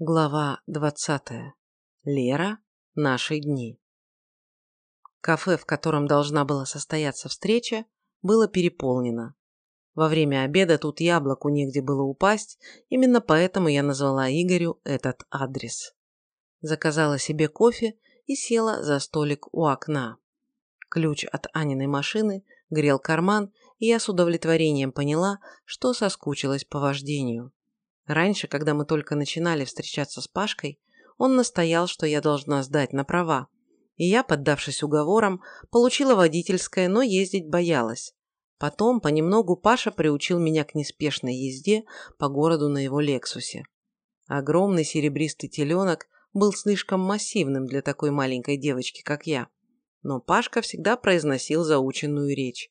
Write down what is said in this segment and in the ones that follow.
Глава двадцатая. Лера. Наши дни. Кафе, в котором должна была состояться встреча, было переполнено. Во время обеда тут яблоку негде было упасть, именно поэтому я назвала Игорю этот адрес. Заказала себе кофе и села за столик у окна. Ключ от Аниной машины грел карман, и я с удовлетворением поняла, что соскучилась по вождению. Раньше, когда мы только начинали встречаться с Пашкой, он настоял, что я должна сдать на права. И я, поддавшись уговорам, получила водительское, но ездить боялась. Потом, понемногу, Паша приучил меня к неспешной езде по городу на его «Лексусе». Огромный серебристый теленок был слишком массивным для такой маленькой девочки, как я. Но Пашка всегда произносил заученную речь.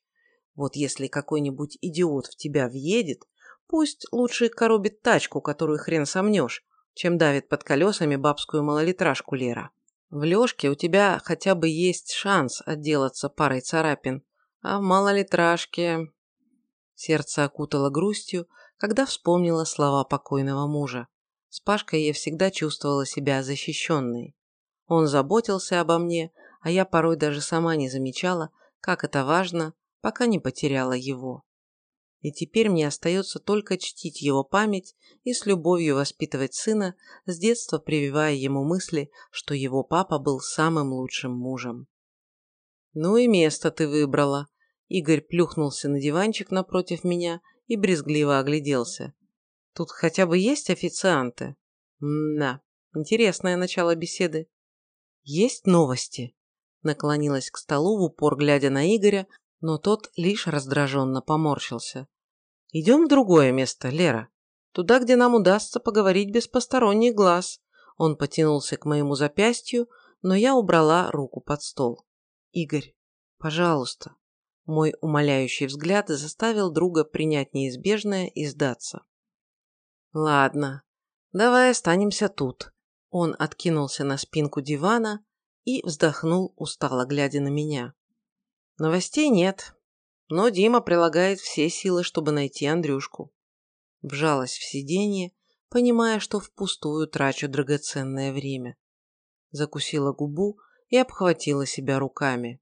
Вот если какой-нибудь идиот в тебя въедет, Пусть лучше коробит тачку, которую хрен сомнешь, чем давит под колесами бабскую малолитражку Лера. В Лешке у тебя хотя бы есть шанс отделаться парой царапин, а в малолитражке... Сердце окутало грустью, когда вспомнила слова покойного мужа. С Пашкой я всегда чувствовала себя защищенной. Он заботился обо мне, а я порой даже сама не замечала, как это важно, пока не потеряла его и теперь мне остается только чтить его память и с любовью воспитывать сына, с детства прививая ему мысли, что его папа был самым лучшим мужем. «Ну и место ты выбрала», – Игорь плюхнулся на диванчик напротив меня и брезгливо огляделся. «Тут хотя бы есть официанты?» «Да, интересное начало беседы». «Есть новости?» Наклонилась к столу в упор, глядя на Игоря, но тот лишь раздраженно поморщился. «Идем в другое место, Лера. Туда, где нам удастся поговорить без посторонних глаз». Он потянулся к моему запястью, но я убрала руку под стол. «Игорь, пожалуйста». Мой умоляющий взгляд заставил друга принять неизбежное и сдаться. «Ладно, давай останемся тут». Он откинулся на спинку дивана и вздохнул, устало глядя на меня. Новостей нет, но Дима прилагает все силы, чтобы найти Андрюшку. Вжалась в сиденье, понимая, что впустую трачу драгоценное время. Закусила губу и обхватила себя руками.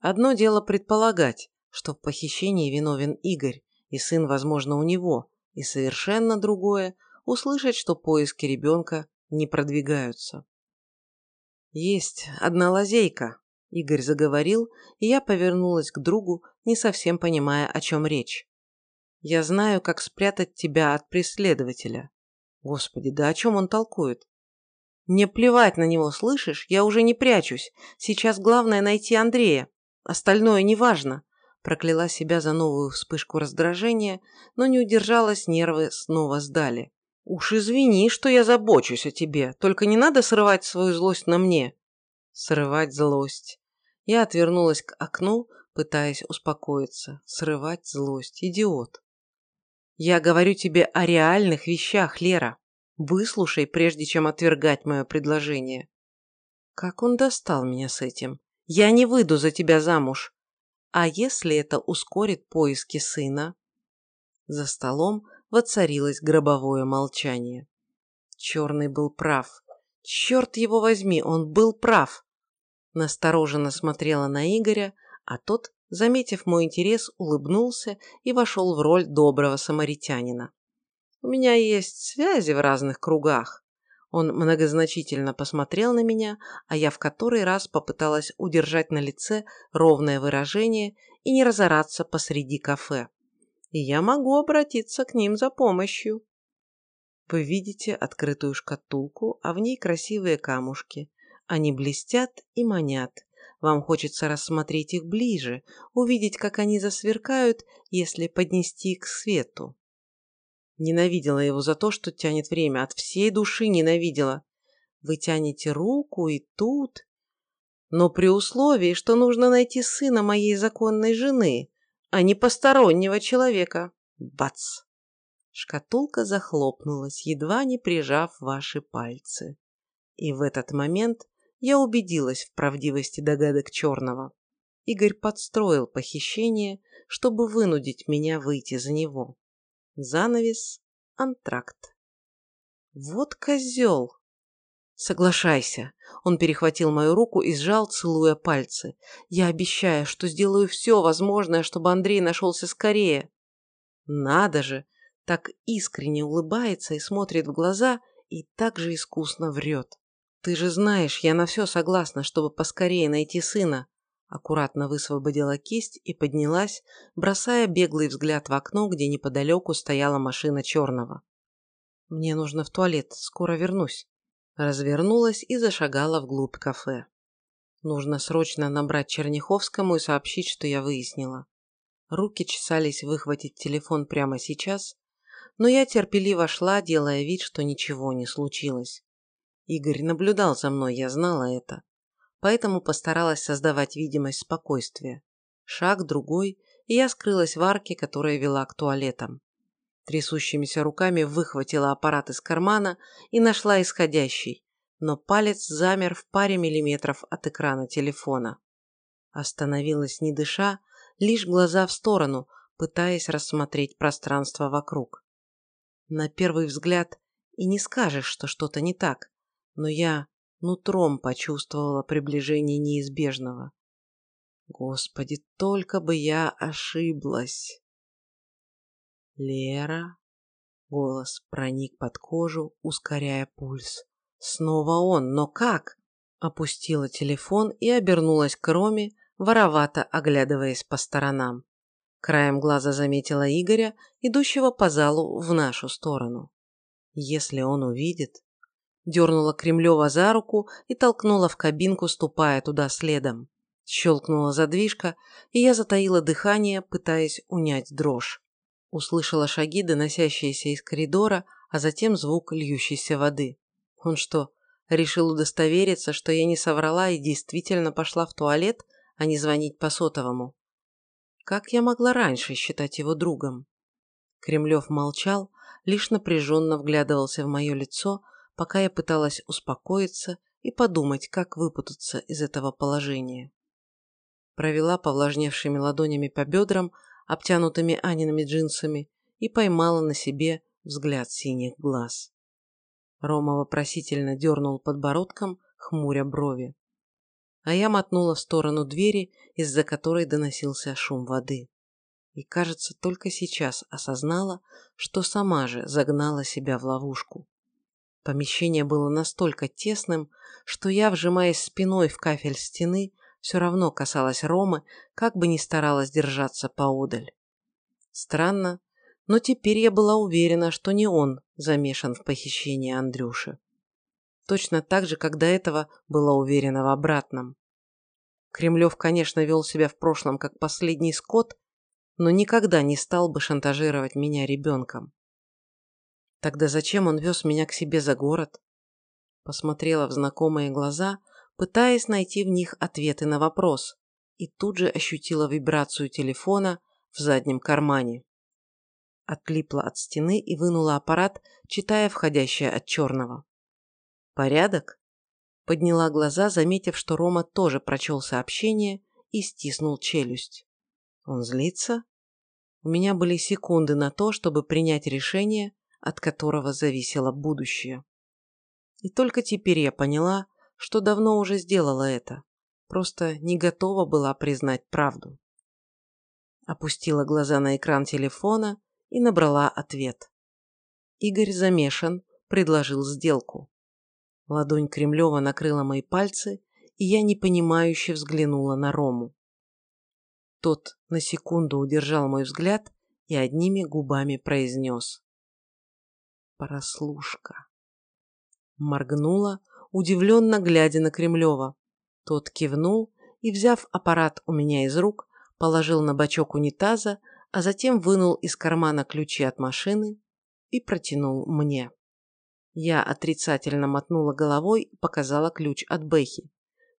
Одно дело предполагать, что в похищении виновен Игорь, и сын, возможно, у него, и совершенно другое – услышать, что поиски ребенка не продвигаются. Есть одна лазейка, Игорь заговорил, и я повернулась к другу, не совсем понимая, о чем речь. «Я знаю, как спрятать тебя от преследователя». Господи, да о чем он толкует? «Мне плевать на него, слышишь? Я уже не прячусь. Сейчас главное найти Андрея. Остальное неважно». Прокляла себя за новую вспышку раздражения, но не удержалась, нервы снова сдали. «Уж извини, что я забочусь о тебе, только не надо срывать свою злость на мне». «Срывать злость. Я отвернулась к окну, пытаясь успокоиться, срывать злость. Идиот. Я говорю тебе о реальных вещах, Лера. Выслушай, прежде чем отвергать мое предложение. Как он достал меня с этим? Я не выйду за тебя замуж. А если это ускорит поиски сына? За столом воцарилось гробовое молчание. Черный был прав. Черт его возьми, он был прав настороженно смотрела на Игоря, а тот, заметив мой интерес, улыбнулся и вошел в роль доброго самаритянина. «У меня есть связи в разных кругах». Он многозначительно посмотрел на меня, а я в который раз попыталась удержать на лице ровное выражение и не разораться посреди кафе. И я могу обратиться к ним за помощью. Вы видите открытую шкатулку, а в ней красивые камушки. Они блестят и манят. Вам хочется рассмотреть их ближе, увидеть, как они засверкают, если поднести к свету. Ненавидела его за то, что тянет время. От всей души ненавидела. Вы тянете руку и тут... Но при условии, что нужно найти сына моей законной жены, а не постороннего человека. Бац! Шкатулка захлопнулась, едва не прижав ваши пальцы. И в этот момент я убедилась в правдивости догадок Черного. Игорь подстроил похищение, чтобы вынудить меня выйти за него. Занавес, антракт. Вот козел. Соглашайся. Он перехватил мою руку и сжал, целуя пальцы. Я обещаю, что сделаю все возможное, чтобы Андрей нашелся скорее. Надо же, так искренне улыбается и смотрит в глаза, и так же искусно врет. Ты же знаешь, я на все согласна, чтобы поскорее найти сына. Аккуратно высвободила кисть и поднялась, бросая беглый взгляд в окно, где неподалеку стояла машина черного. Мне нужно в туалет, скоро вернусь. Развернулась и зашагала вглубь кафе. Нужно срочно набрать Черняховскому и сообщить, что я выяснила. Руки чесались выхватить телефон прямо сейчас, но я терпеливо шла, делая вид, что ничего не случилось. Игорь наблюдал за мной, я знала это. Поэтому постаралась создавать видимость спокойствия. Шаг, другой, и я скрылась в арке, которая вела к туалетам. Трясущимися руками выхватила аппарат из кармана и нашла исходящий, но палец замер в паре миллиметров от экрана телефона. Остановилась не дыша, лишь глаза в сторону, пытаясь рассмотреть пространство вокруг. На первый взгляд и не скажешь, что что-то не так, но я нутром почувствовала приближение неизбежного. Господи, только бы я ошиблась. Лера. Голос проник под кожу, ускоряя пульс. Снова он, но как? Опустила телефон и обернулась к Роме, воровато оглядываясь по сторонам. Краем глаза заметила Игоря, идущего по залу в нашу сторону. Если он увидит... Дернула Кремлева за руку и толкнула в кабинку, ступая туда следом. Щелкнула задвижка, и я затаила дыхание, пытаясь унять дрожь. Услышала шаги, доносящиеся из коридора, а затем звук льющейся воды. Он что, решил удостовериться, что я не соврала и действительно пошла в туалет, а не звонить по сотовому? Как я могла раньше считать его другом? Кремлев молчал, лишь напряженно вглядывался в мое лицо, пока я пыталась успокоиться и подумать, как выпутаться из этого положения. Провела повлажневшими ладонями по бедрам, обтянутыми Аниными джинсами, и поймала на себе взгляд синих глаз. Рома вопросительно дернул подбородком, хмуря брови. А я мотнула в сторону двери, из-за которой доносился шум воды. И, кажется, только сейчас осознала, что сама же загнала себя в ловушку. Помещение было настолько тесным, что я, вжимаясь спиной в кафель стены, все равно касалась Ромы, как бы ни старалась держаться поодаль. Странно, но теперь я была уверена, что не он замешан в похищении Андрюши. Точно так же, как до этого была уверена в обратном. Кремлев, конечно, вел себя в прошлом как последний скот, но никогда не стал бы шантажировать меня ребенком. Тогда зачем он вез меня к себе за город? Посмотрела в знакомые глаза, пытаясь найти в них ответы на вопрос, и тут же ощутила вибрацию телефона в заднем кармане. Отлипла от стены и вынула аппарат, читая входящее от черного. «Порядок?» Подняла глаза, заметив, что Рома тоже прочел сообщение и стиснул челюсть. «Он злится?» У меня были секунды на то, чтобы принять решение, от которого зависело будущее. И только теперь я поняла, что давно уже сделала это, просто не готова была признать правду. Опустила глаза на экран телефона и набрала ответ. Игорь замешан, предложил сделку. Ладонь Кремлева накрыла мои пальцы, и я непонимающе взглянула на Рому. Тот на секунду удержал мой взгляд и одними губами произнес прослушка. Моргнула, удивленно глядя на Кремлева. Тот кивнул и, взяв аппарат у меня из рук, положил на бачок унитаза, а затем вынул из кармана ключи от машины и протянул мне. Я отрицательно мотнула головой и показала ключ от Бэхи,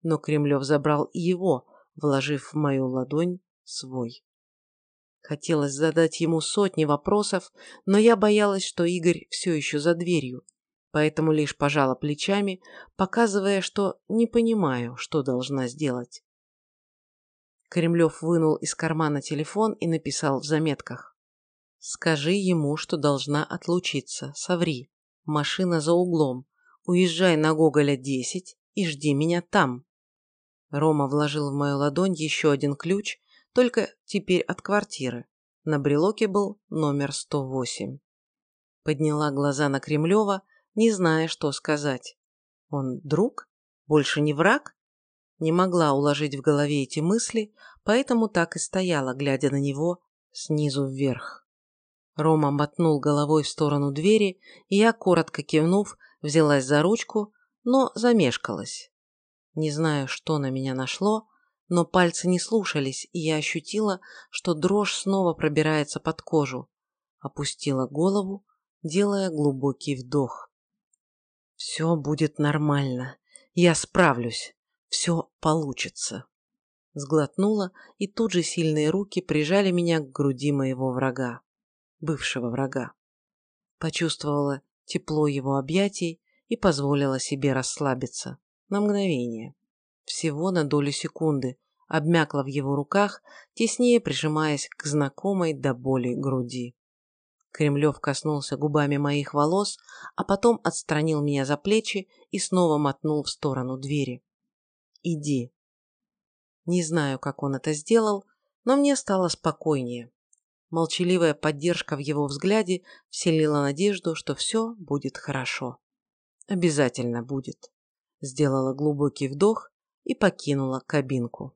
но Кремлев забрал его, вложив в мою ладонь свой. Хотелось задать ему сотни вопросов, но я боялась, что Игорь все еще за дверью, поэтому лишь пожала плечами, показывая, что не понимаю, что должна сделать. Кремлев вынул из кармана телефон и написал в заметках. «Скажи ему, что должна отлучиться, соври. Машина за углом. Уезжай на Гоголя 10 и жди меня там. Рома вложил в мою ладонь еще один ключ, только теперь от квартиры. На брелоке был номер 108. Подняла глаза на Кремлева, не зная, что сказать. Он друг? Больше не враг? Не могла уложить в голове эти мысли, поэтому так и стояла, глядя на него снизу вверх. Рома мотнул головой в сторону двери, и я, коротко кивнув, взялась за ручку, но замешкалась. Не знаю, что на меня нашло, но пальцы не слушались, и я ощутила, что дрожь снова пробирается под кожу. Опустила голову, делая глубокий вдох. «Все будет нормально. Я справлюсь. Все получится». Сглотнула, и тут же сильные руки прижали меня к груди моего врага. Бывшего врага. Почувствовала тепло его объятий и позволила себе расслабиться. На мгновение. Всего на долю секунды. Обмякла в его руках, теснее прижимаясь к знакомой до боли груди. Кремлев коснулся губами моих волос, а потом отстранил меня за плечи и снова мотнул в сторону двери. «Иди». Не знаю, как он это сделал, но мне стало спокойнее. Молчаливая поддержка в его взгляде вселила надежду, что все будет хорошо. Обязательно будет. Сделала глубокий вдох и покинула кабинку.